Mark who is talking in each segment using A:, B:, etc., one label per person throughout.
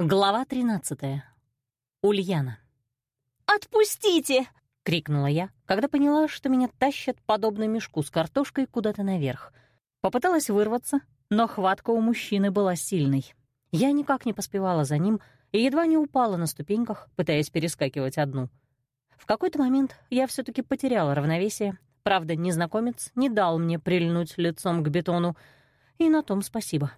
A: Глава 13. Ульяна.
B: «Отпустите!»
A: — крикнула я, когда поняла, что меня тащат подобно мешку с картошкой куда-то наверх. Попыталась вырваться, но хватка у мужчины была сильной. Я никак не поспевала за ним и едва не упала на ступеньках, пытаясь перескакивать одну. В какой-то момент я все таки потеряла равновесие. Правда, незнакомец не дал мне прильнуть лицом к бетону, и на том спасибо.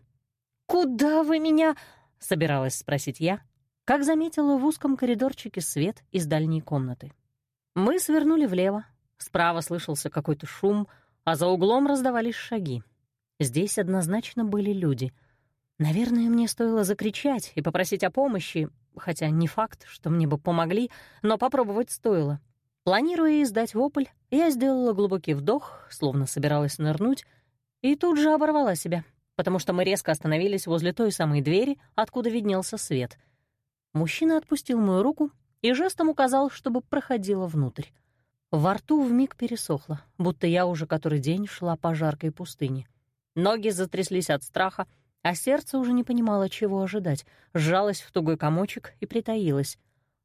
B: «Куда вы меня...»
A: — собиралась спросить я, как заметила в узком коридорчике свет из дальней комнаты. Мы свернули влево, справа слышался какой-то шум, а за углом раздавались шаги. Здесь однозначно были люди. Наверное, мне стоило закричать и попросить о помощи, хотя не факт, что мне бы помогли, но попробовать стоило. Планируя издать вопль, я сделала глубокий вдох, словно собиралась нырнуть, и тут же оборвала себя — потому что мы резко остановились возле той самой двери, откуда виднелся свет. Мужчина отпустил мою руку и жестом указал, чтобы проходила внутрь. Во рту вмиг пересохло, будто я уже который день шла по жаркой пустыне. Ноги затряслись от страха, а сердце уже не понимало, чего ожидать, сжалось в тугой комочек и притаилось.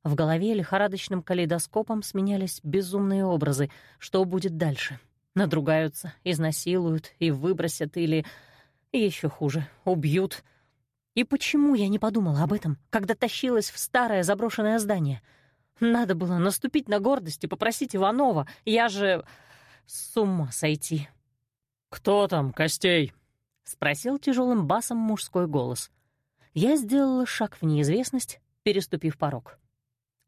A: В голове лихорадочным калейдоскопом сменялись безумные образы. Что будет дальше? Надругаются, изнасилуют и выбросят или... Еще хуже — убьют. И почему я не подумала об этом, когда тащилась в старое заброшенное здание? Надо было наступить на гордость и попросить Иванова. Я же... с ума сойти.
C: «Кто там, Костей?»
A: — спросил тяжелым басом мужской голос. Я сделала шаг в неизвестность, переступив порог.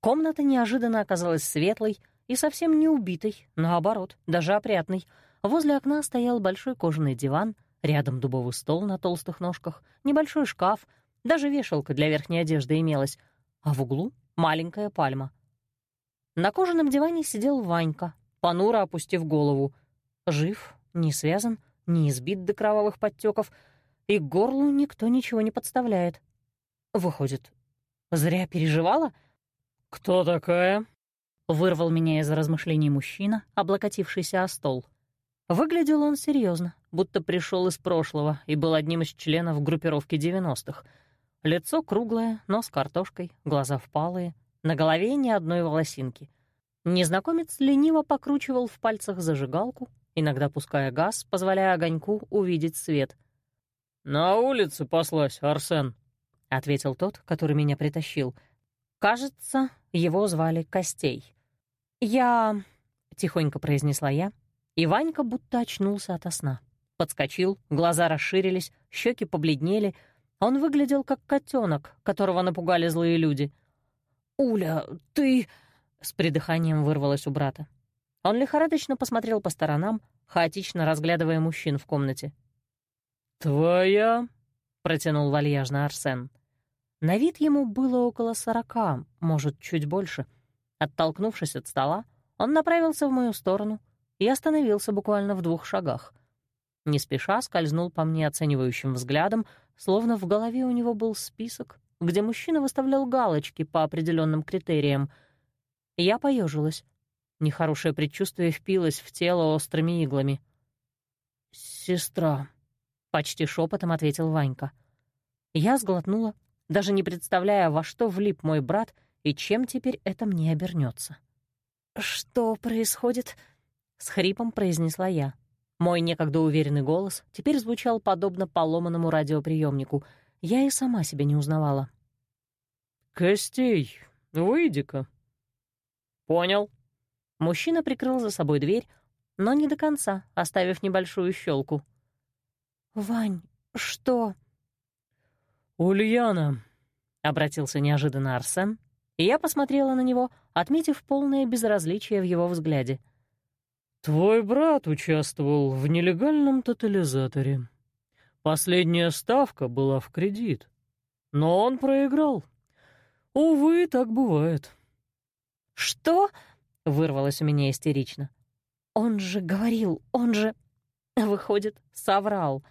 A: Комната неожиданно оказалась светлой и совсем не убитой, наоборот, даже опрятной. Возле окна стоял большой кожаный диван — Рядом дубовый стол на толстых ножках, небольшой шкаф, даже вешалка для верхней одежды имелась, а в углу — маленькая пальма. На кожаном диване сидел Ванька, понуро опустив голову. Жив, не связан, не избит до кровавых подтеков, и к горлу никто ничего не подставляет. Выходит, зря переживала?
C: «Кто такая?»
A: — вырвал меня из размышлений мужчина, облокотившийся о стол. Выглядел он серьезно, будто пришел из прошлого и был одним из членов группировки 90-х. Лицо круглое, нос картошкой, глаза впалые, на голове ни одной волосинки. Незнакомец лениво покручивал в пальцах зажигалку, иногда пуская газ, позволяя огоньку увидеть свет.
C: «На улице послась, Арсен», — ответил тот, который меня притащил.
A: «Кажется, его звали Костей». «Я...» — тихонько произнесла я, и Ванька будто очнулся ото сна. Подскочил, глаза расширились, щеки побледнели. Он выглядел как котенок, которого напугали злые люди. «Уля, ты...» — с придыханием вырвалось у брата. Он лихорадочно посмотрел по сторонам, хаотично разглядывая мужчин в комнате.
C: «Твоя?» — протянул вальяжно Арсен.
A: На вид ему было около сорока, может, чуть больше. Оттолкнувшись от стола, он направился в мою сторону, и остановился буквально в двух шагах. Не спеша скользнул по мне оценивающим взглядом, словно в голове у него был список, где мужчина выставлял галочки по определенным критериям. Я поежилась. Нехорошее предчувствие впилось в тело острыми иглами.
C: «Сестра», — почти шепотом ответил Ванька.
A: Я сглотнула, даже не представляя, во что влип мой брат и чем теперь это мне обернется.
B: «Что происходит?»
A: — с хрипом произнесла я. Мой некогда уверенный голос теперь звучал подобно поломанному радиоприемнику. Я и сама себя не узнавала.
C: «Костей, выйди-ка».
A: «Понял». Мужчина прикрыл за собой дверь, но не до конца, оставив небольшую щелку.
B: «Вань, что?»
C: «Ульяна», — обратился неожиданно Арсен, и я посмотрела на него, отметив полное безразличие в его взгляде — Твой брат участвовал в нелегальном тотализаторе. Последняя ставка была в кредит, но он проиграл. Увы, так бывает.
B: «Что?»
A: — вырвалось у меня истерично. «Он же говорил, он же...» Выходит, соврал.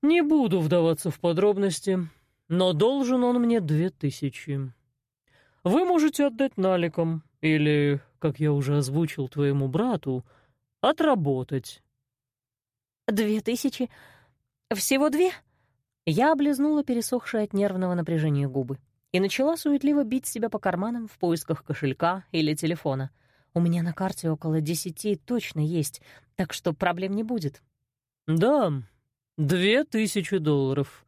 C: «Не буду вдаваться в подробности, но должен он мне две тысячи. Вы можете отдать наликом или как я уже озвучил твоему брату, отработать.
B: «Две тысячи? Всего две?»
A: Я облизнула пересохшие от нервного напряжения губы и начала суетливо бить себя по карманам в поисках кошелька или телефона. У меня на карте около десяти точно есть, так что проблем не будет.
C: «Да, две тысячи долларов».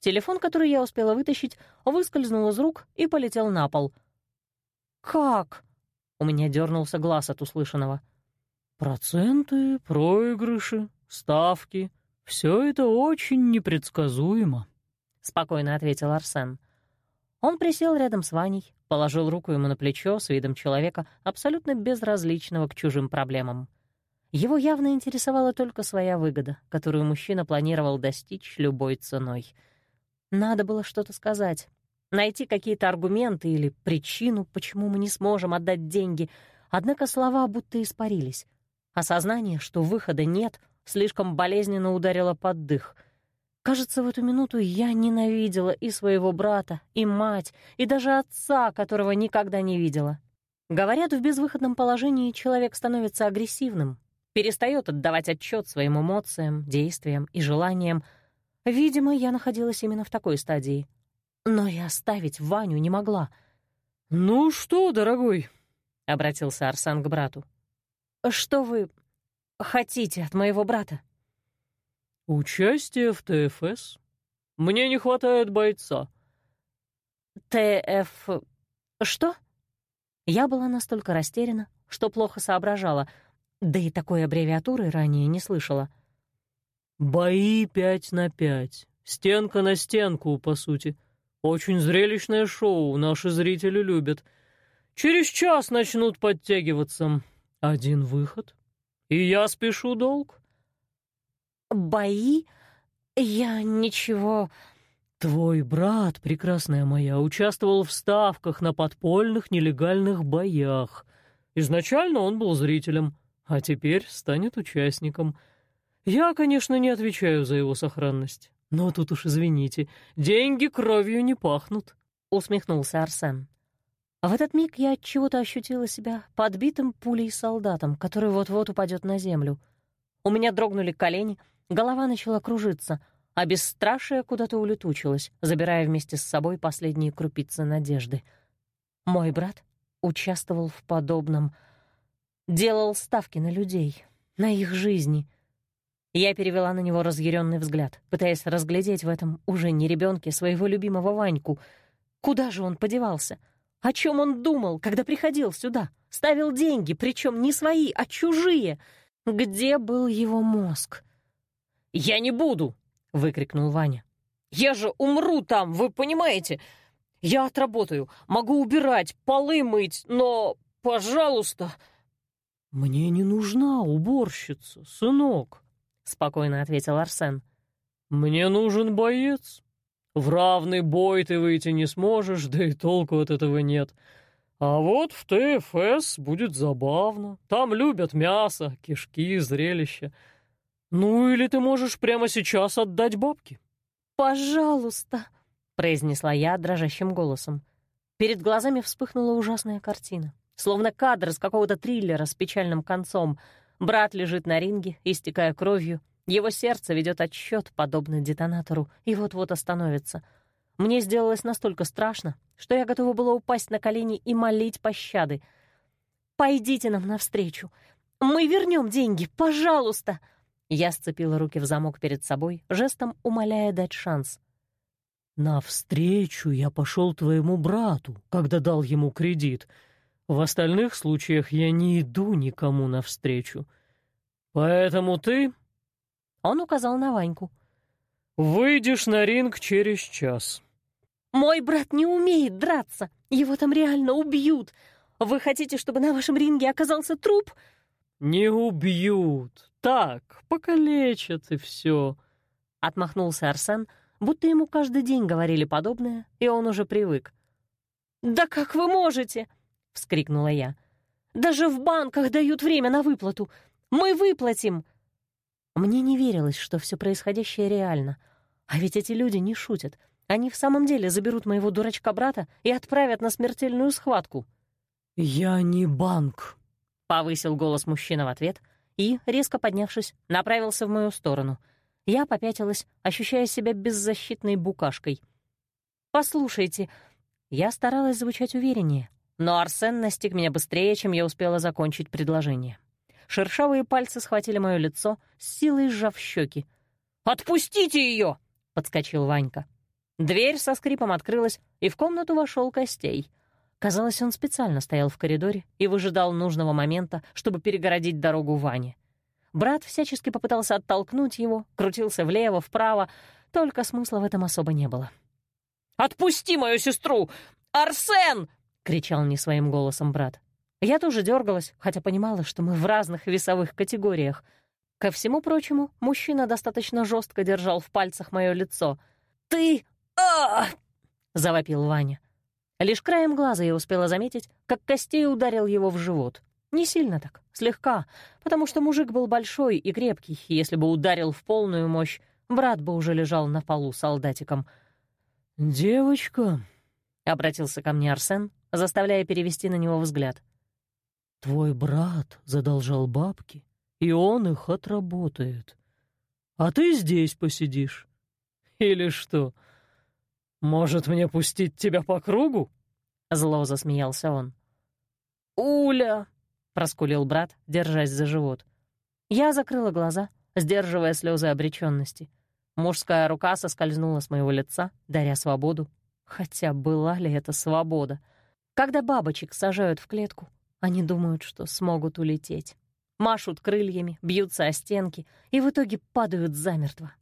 A: Телефон, который я успела вытащить, выскользнул из рук и полетел на пол. «Как?» — у меня дернулся глаз от услышанного.
C: «Проценты, проигрыши, ставки — все это очень непредсказуемо», — спокойно ответил Арсен.
A: Он присел рядом с Ваней, положил руку ему на плечо с видом человека, абсолютно безразличного к чужим проблемам. Его явно интересовала только своя выгода, которую мужчина планировал достичь любой ценой. Надо было что-то сказать, найти какие-то аргументы или причину, почему мы не сможем отдать деньги, однако слова будто испарились. Осознание, что выхода нет, слишком болезненно ударило под дых — Кажется, в эту минуту я ненавидела и своего брата, и мать, и даже отца, которого никогда не видела. Говорят, в безвыходном положении человек становится агрессивным, перестает отдавать отчет своим эмоциям, действиям и желаниям. Видимо, я находилась именно в такой стадии. Но и оставить Ваню не могла.
C: «Ну что, дорогой?» — обратился Арсан к брату.
A: «Что вы хотите от моего брата?»
C: «Участие в ТФС? Мне не хватает бойца».
A: «ТФ... что?» Я была настолько растеряна, что плохо соображала, да и такой аббревиатуры ранее не слышала.
C: «Бои пять на пять. Стенка на стенку, по сути. Очень зрелищное шоу, наши зрители любят. Через час начнут подтягиваться. Один выход. И я спешу долг.
A: «Бои? Я ничего...»
C: «Твой брат, прекрасная моя, участвовал в ставках на подпольных нелегальных боях. Изначально он был зрителем, а теперь станет участником. Я, конечно, не отвечаю за его сохранность, но тут уж извините, деньги кровью не пахнут», — усмехнулся Арсен.
A: В этот миг я от чего-то ощутила себя подбитым пулей солдатом, который вот-вот упадет на землю. У меня дрогнули колени — Голова начала кружиться, а бесстрашие куда-то улетучилось, забирая вместе с собой последние крупицы надежды. Мой брат участвовал в подобном, делал ставки на людей, на их жизни. Я перевела на него разъяренный взгляд, пытаясь разглядеть в этом уже не ребенке своего любимого Ваньку. Куда же он подевался? О чем он думал, когда приходил сюда? Ставил деньги, причем не свои, а чужие. Где был его мозг?
C: «Я не буду!» — выкрикнул Ваня. «Я же умру там, вы понимаете? Я отработаю, могу убирать, полы мыть, но, пожалуйста...» «Мне не нужна уборщица, сынок», — спокойно ответил Арсен. «Мне нужен боец. В равный бой ты выйти не сможешь, да и толку от этого нет. А вот в ТФС будет забавно. Там любят мясо, кишки, зрелища. «Ну или ты можешь прямо сейчас отдать бабки?»
A: «Пожалуйста», — произнесла я дрожащим голосом. Перед глазами вспыхнула ужасная картина, словно кадр из какого-то триллера с печальным концом. Брат лежит на ринге, истекая кровью. Его сердце ведет отсчет, подобно детонатору, и вот-вот остановится. Мне сделалось настолько страшно, что я готова была упасть на колени и молить пощады. «Пойдите нам навстречу. Мы вернем деньги, пожалуйста!» Я сцепила руки в замок перед собой, жестом умоляя дать шанс.
C: «Навстречу я пошел твоему брату, когда дал ему кредит. В остальных случаях я не иду никому навстречу. Поэтому ты...»
A: Он указал на Ваньку.
C: «Выйдешь на ринг через час».
A: «Мой брат не умеет драться. Его там реально убьют. Вы хотите, чтобы на вашем ринге оказался труп?»
C: «Не убьют так, покалечат и все.
A: Отмахнулся Арсен, будто ему каждый день говорили подобное, и он уже привык. «Да как вы можете?» — вскрикнула я. «Даже в банках дают время на выплату. Мы выплатим!» Мне не верилось, что все происходящее реально. А ведь эти люди не шутят. Они в самом деле заберут моего дурачка-брата и отправят на смертельную схватку.
C: «Я не банк», —
A: повысил голос мужчина в ответ — и, резко поднявшись, направился в мою сторону. Я попятилась, ощущая себя беззащитной букашкой. «Послушайте», я старалась звучать увереннее, но Арсен настиг меня быстрее, чем я успела закончить предложение. Шершавые пальцы схватили мое лицо, с силой сжав щеки. «Отпустите ее!» — подскочил Ванька. Дверь со скрипом открылась, и в комнату вошел Костей. Казалось, он специально стоял в коридоре и выжидал нужного момента, чтобы перегородить дорогу Ване. Брат всячески попытался оттолкнуть его, крутился влево, вправо, только смысла в этом особо не было. «Отпусти мою сестру! Арсен!» — кричал не своим голосом брат. Я тоже дергалась, хотя понимала, что мы в разных весовых категориях. Ко всему прочему, мужчина достаточно жестко держал в пальцах мое лицо. «Ты а завопил Ваня. Лишь краем глаза я успела заметить, как Костей ударил его в живот. Не сильно так, слегка, потому что мужик был большой и крепкий, и если бы ударил в полную мощь, брат бы уже лежал на полу солдатиком.
C: «Девочка», —
A: обратился ко мне Арсен, заставляя перевести на него взгляд.
C: «Твой брат задолжал бабки, и он их отработает. А ты здесь посидишь. Или что?» «Может, мне пустить тебя по кругу?»
A: Зло засмеялся он. «Уля!» — проскулил брат, держась за живот. Я закрыла глаза, сдерживая слезы обреченности. Мужская рука соскользнула с моего лица, даря свободу. Хотя была ли это свобода? Когда бабочек сажают в клетку, они думают, что смогут улететь. Машут крыльями, бьются о стенки и в итоге падают замертво.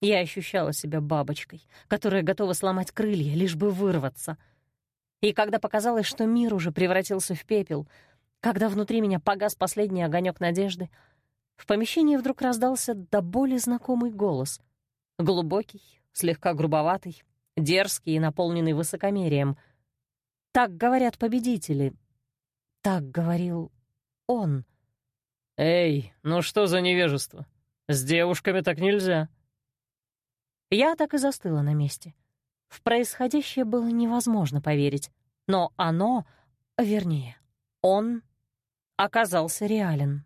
A: Я ощущала себя бабочкой, которая готова сломать крылья, лишь бы вырваться. И когда показалось, что мир уже превратился в пепел, когда внутри меня погас последний огонек надежды, в помещении вдруг раздался до боли знакомый голос. Глубокий, слегка грубоватый, дерзкий и наполненный высокомерием. Так говорят победители. Так говорил он.
C: «Эй, ну что за невежество? С девушками так нельзя»,
A: я так и застыла на месте. В происходящее было невозможно поверить, но оно, вернее, он оказался реален.